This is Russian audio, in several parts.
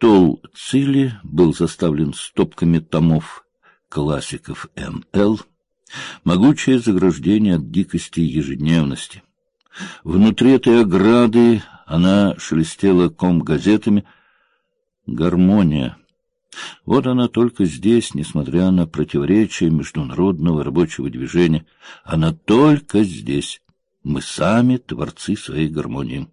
Стол Цили был заставлен стопками томов классиков М.Л., могучее заграждение от дикости ежедневности. Внутри этой ограды она шелестела ком газетами. Гармония. Вот она только здесь, несмотря на противоречия международного рабочего движения. Она только здесь. Мы сами творцы своей гармонии.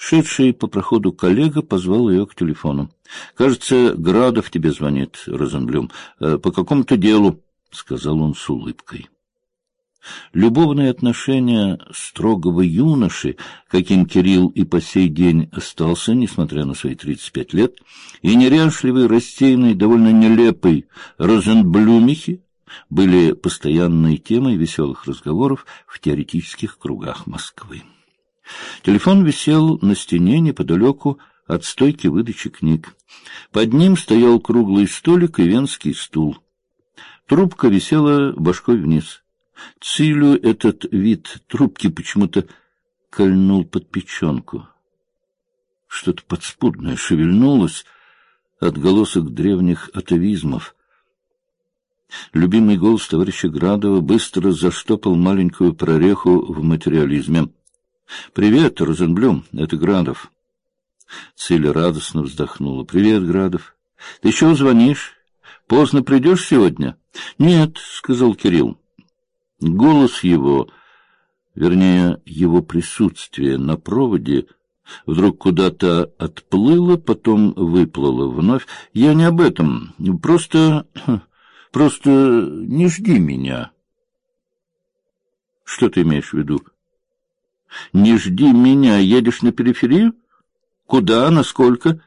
Шедший по проходу коллега позвал ее к телефону. — Кажется, Градов тебе звонит, Розенблюм. Э, — По какому-то делу, — сказал он с улыбкой. Любовные отношения строгого юноши, каким Кирилл и по сей день остался, несмотря на свои тридцать пять лет, и неряшливый, рассеянный, довольно нелепый Розенблюмихи были постоянной темой веселых разговоров в теоретических кругах Москвы. Телефон висел на стене неподалеку от стойки выдачи книг. Под ним стоял круглый столик и венский стул. Трубка висела башкой вниз. Цилю этот вид трубки почему-то кольнул под печенку. Что-то подспудное шевельнулось, отголосок древних атовизмов. Любимый голос товарища Градова быстро заштопал маленькую прореху в материализме. — Привет, Розенблюм, это Градов. Циля радостно вздохнула. — Привет, Градов. Ты еще звонишь? Поздно придешь сегодня? — Нет, — сказал Кирилл. Голос его, вернее, его присутствие на проводе, вдруг куда-то отплыло, потом выплыло вновь. Я не об этом. Просто... просто не жди меня. Что ты имеешь в виду? Не жди меня, едешь на периферию? Куда, насколько?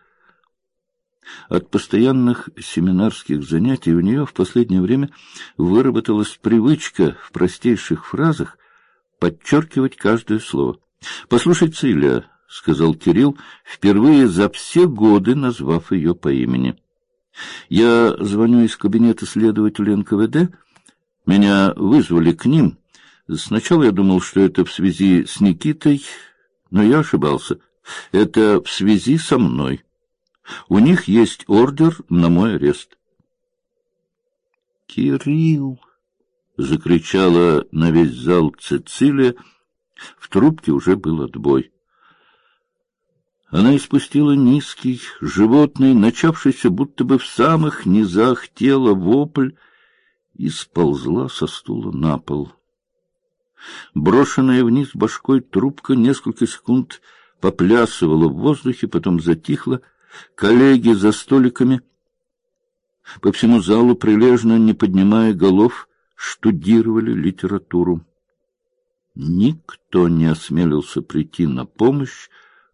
От постоянных семинарских занятий у нее в последнее время выработалась привычка в простейших фразах подчеркивать каждое слово. «Послушай, Циля», — сказал Кирилл, впервые за все годы назвав ее по имени. «Я звоню из кабинета следователя НКВД. Меня вызвали к ним». Сначала я думал, что это в связи с Никитой, но я ошибался. Это в связи со мной. У них есть ордер на мой арест. Кирилл, закричала на весь зал Цицилия. В трубке уже был отбой. Она испустила низкий, животный, начавшийся будто бы в самых низах тела вопль, и сползла со стула на пол. Брошенная вниз башкой трубка несколько секунд поплясывала в воздухе, потом затихла. Коллеги за столиками по всему залу прилежно, не поднимая голов, штудировали литературу. Никто не осмелился прийти на помощь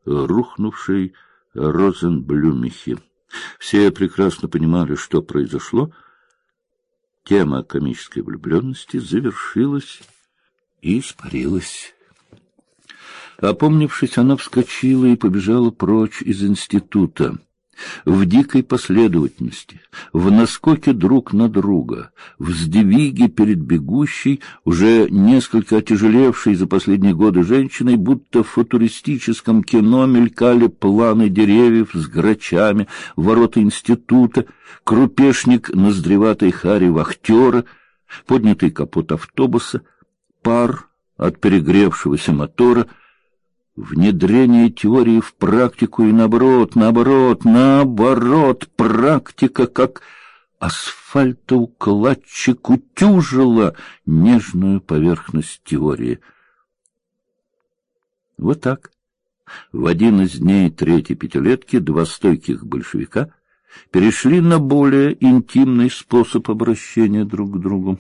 рухнувшей Розенблюмихе. Все прекрасно понимали, что произошло. Тема комической влюбленности завершилась и испарилась. Опомнившись, она вскочила и побежала прочь из института. В дикой последовательности, в наскоке друг на друга, в сдвиге перед бегущей, уже несколько отяжелевшей за последние годы женщиной, будто в футуристическом кино мелькали планы деревьев с грачами, ворота института, крупешник ноздреватой хари вахтера, поднятый капот автобуса — пар от перегревшегося мотора, внедрение теории в практику и наоборот, наоборот, наоборот, практика как асфальтоукладчик утюжила нежную поверхность теории. Вот так. В один из дней третьей пятилетки два стойких большевика перешли на более интимный способ обращения друг к другу.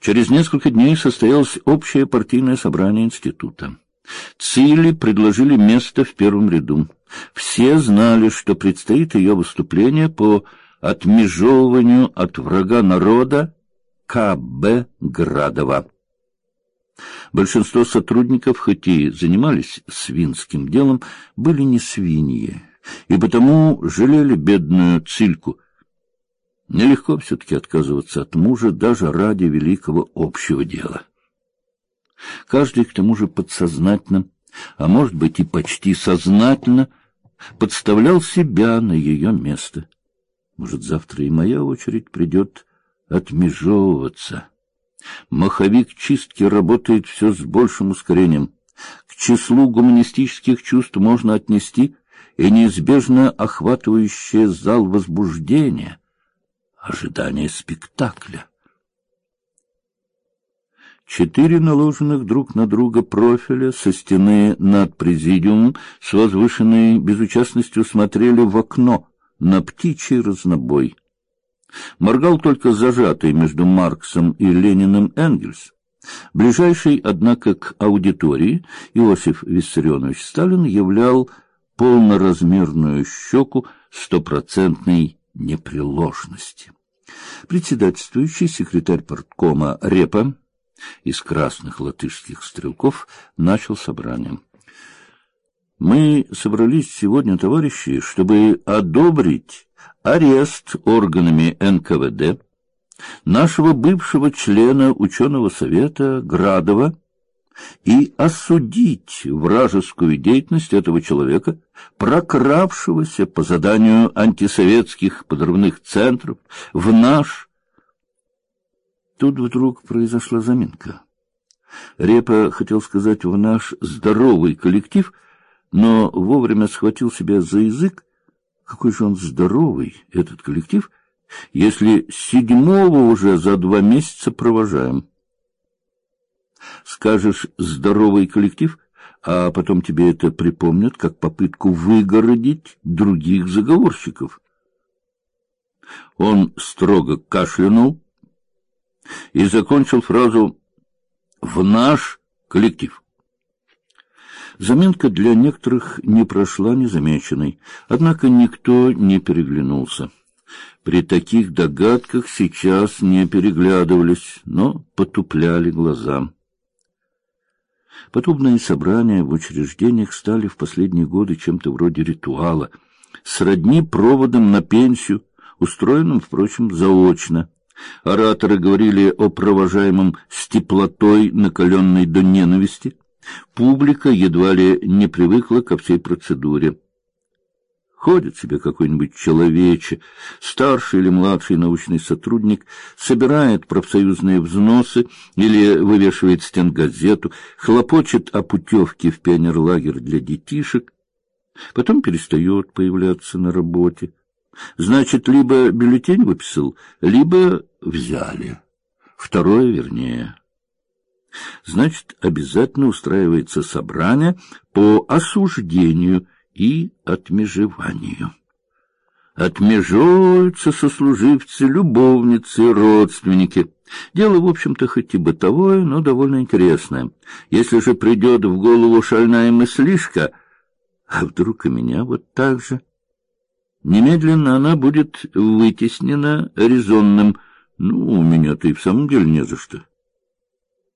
Через несколько дней состоялось общее партийное собрание института. Цили предложили место в первом ряду. Все знали, что предстоит ее выступление по отмежевыванию от врага народа К.Б. Градова. Большинство сотрудников, хоть и занимались свинским делом, были не свиньи, и потому жалели бедную Цильку – Нелегко все-таки отказываться от мужа даже ради великого общего дела. Каждый, к тому же, подсознательно, а может быть и почти сознательно, подставлял себя на ее место. Может, завтра и моя очередь придет отмежевываться. Маховик чистки работает все с большим ускорением. К числу гуманистических чувств можно отнести и неизбежно охватывающее зал возбуждения, ожидание спектакля. Четыре наложенных друг на друга профиля со стены над президиумом с возвышенной безучастностью смотрели в окно на птичий разнобой. Моргал только зажатый между Марксом и Лениным Энгельс. Ближайший, однако, к аудитории Иосиф Виссарионович Сталин являл полноразмерную щеку стопроцентной непреложности. Председательствующий секретарь парткома Репа из красных латышских стрелков начал собрание. Мы собрались сегодня, товарищи, чтобы одобрить арест органами НКВД нашего бывшего члена ученого совета Градова и осудить вражескую деятельность этого человека, прокравшегося по заданию антисоветских подрывных центров в наш Тут вдруг произошла заминка. Репа хотел сказать в наш здоровый коллектив, но вовремя схватил себя за язык. Какой же он здоровый, этот коллектив, если седьмого уже за два месяца провожаем. Скажешь «здоровый коллектив», а потом тебе это припомнят как попытку выгородить других заговорщиков. Он строго кашлянул, и закончил фразу «в наш коллектив». Заминка для некоторых не прошла незамеченной, однако никто не переглянулся. При таких догадках сейчас не переглядывались, но потупляли глаза. Подобные собрания в учреждениях стали в последние годы чем-то вроде ритуала, сродни проводом на пенсию, устроенным, впрочем, заочно. Ораторы говорили о провожаемом с теплотой, накаленной до ненависти. Публика едва ли не привыкла ко всей процедуре. Ходит себе какой-нибудь человече, старший или младший научный сотрудник, собирает профсоюзные взносы или вывешивает стенгазету, хлопочет о путевке в пионерлагерь для детишек, потом перестает появляться на работе. Значит, либо бюллетень выписал, либо взяли. Второе вернее. Значит, обязательно устраивается собрание по осуждению и отмежеванию. Отмежуются сослуживцы, любовницы, родственники. Дело, в общем-то, хоть и бытовое, но довольно интересное. Если же придет в голову шальная мыслишка, а вдруг и меня вот так же... Немедленно она будет вытеснена резонным. Ну, у меня-то и в самом деле не за что.